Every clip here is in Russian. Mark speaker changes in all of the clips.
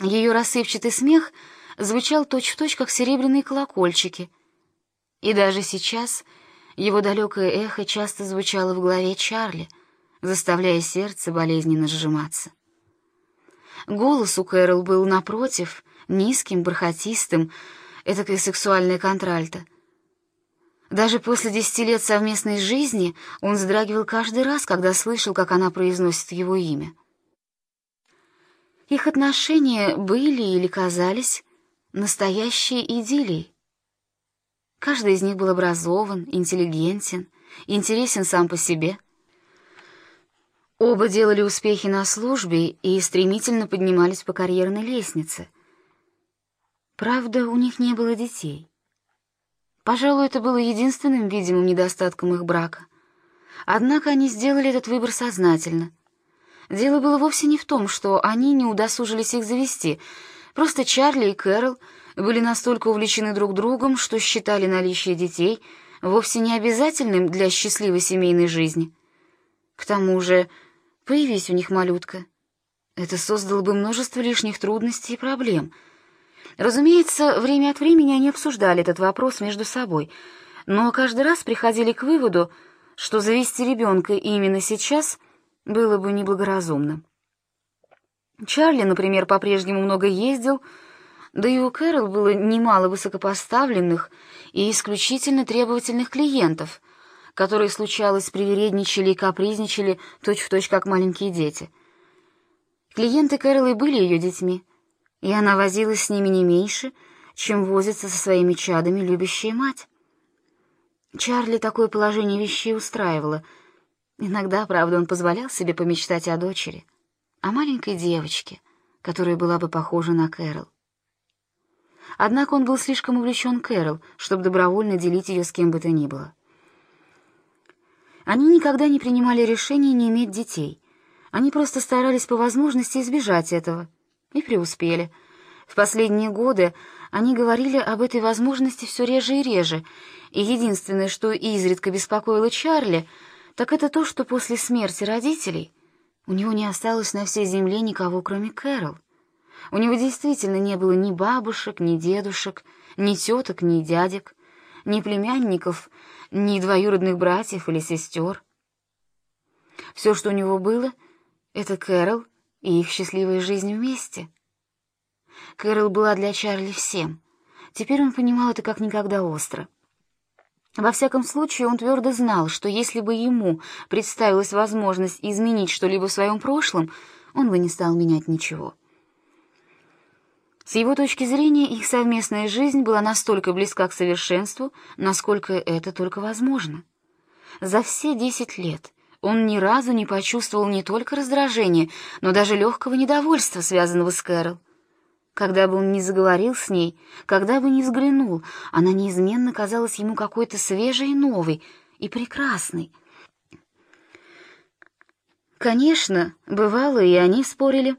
Speaker 1: Ее рассыпчатый смех звучал точь-в-точь, как серебряные колокольчики. И даже сейчас его далекое эхо часто звучало в голове Чарли, заставляя сердце болезненно сжиматься. Голос у Кэрол был, напротив, низким, бархатистым, этакая сексуальная контральта. Даже после десяти лет совместной жизни он вздрагивал каждый раз, когда слышал, как она произносит его имя. Их отношения были или казались настоящей идиллией. Каждый из них был образован, интеллигентен, интересен сам по себе. Оба делали успехи на службе и стремительно поднимались по карьерной лестнице. Правда, у них не было детей. Пожалуй, это было единственным видимым недостатком их брака. Однако они сделали этот выбор сознательно — Дело было вовсе не в том, что они не удосужились их завести. Просто Чарли и Кэрол были настолько увлечены друг другом, что считали наличие детей вовсе не обязательным для счастливой семейной жизни. К тому же, появись у них малютка, это создало бы множество лишних трудностей и проблем. Разумеется, время от времени они обсуждали этот вопрос между собой, но каждый раз приходили к выводу, что завести ребенка именно сейчас — было бы неблагоразумно. Чарли, например, по-прежнему много ездил, да и у Кэрол было немало высокопоставленных и исключительно требовательных клиентов, которые, случалось, привередничали и капризничали точь-в-точь, точь, как маленькие дети. Клиенты Кэрол и были ее детьми, и она возилась с ними не меньше, чем возится со своими чадами любящая мать. Чарли такое положение вещей устраивало — Иногда, правда, он позволял себе помечтать о дочери, о маленькой девочке, которая была бы похожа на Кэрол. Однако он был слишком увлечен Кэрол, чтобы добровольно делить ее с кем бы то ни было. Они никогда не принимали решения не иметь детей. Они просто старались по возможности избежать этого. И преуспели. В последние годы они говорили об этой возможности все реже и реже, и единственное, что изредка беспокоило Чарли — так это то, что после смерти родителей у него не осталось на всей земле никого, кроме Кэрол. У него действительно не было ни бабушек, ни дедушек, ни теток, ни дядек, ни племянников, ни двоюродных братьев или сестер. Все, что у него было, — это Кэрол и их счастливая жизнь вместе. Кэрол была для Чарли всем. Теперь он понимал это как никогда остро. Во всяком случае, он твердо знал, что если бы ему представилась возможность изменить что-либо в своем прошлом, он бы не стал менять ничего. С его точки зрения, их совместная жизнь была настолько близка к совершенству, насколько это только возможно. За все десять лет он ни разу не почувствовал не только раздражения, но даже легкого недовольства, связанного с Кэрол. Когда бы он ни заговорил с ней, когда бы ни взглянул, она неизменно казалась ему какой-то свежей новой, и прекрасной. Конечно, бывало, и они спорили,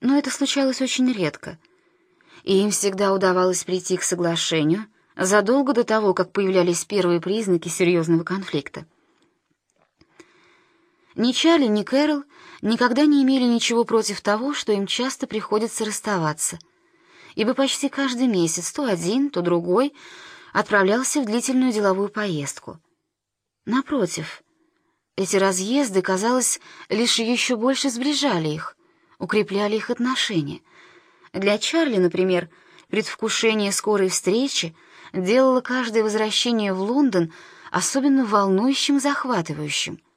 Speaker 1: но это случалось очень редко, и им всегда удавалось прийти к соглашению задолго до того, как появлялись первые признаки серьезного конфликта. Ни Чарли, ни Кэрол никогда не имели ничего против того, что им часто приходится расставаться, ибо почти каждый месяц то один, то другой отправлялся в длительную деловую поездку. Напротив, эти разъезды, казалось, лишь еще больше сближали их, укрепляли их отношения. Для Чарли, например, предвкушение скорой встречи делало каждое возвращение в Лондон особенно волнующим и захватывающим —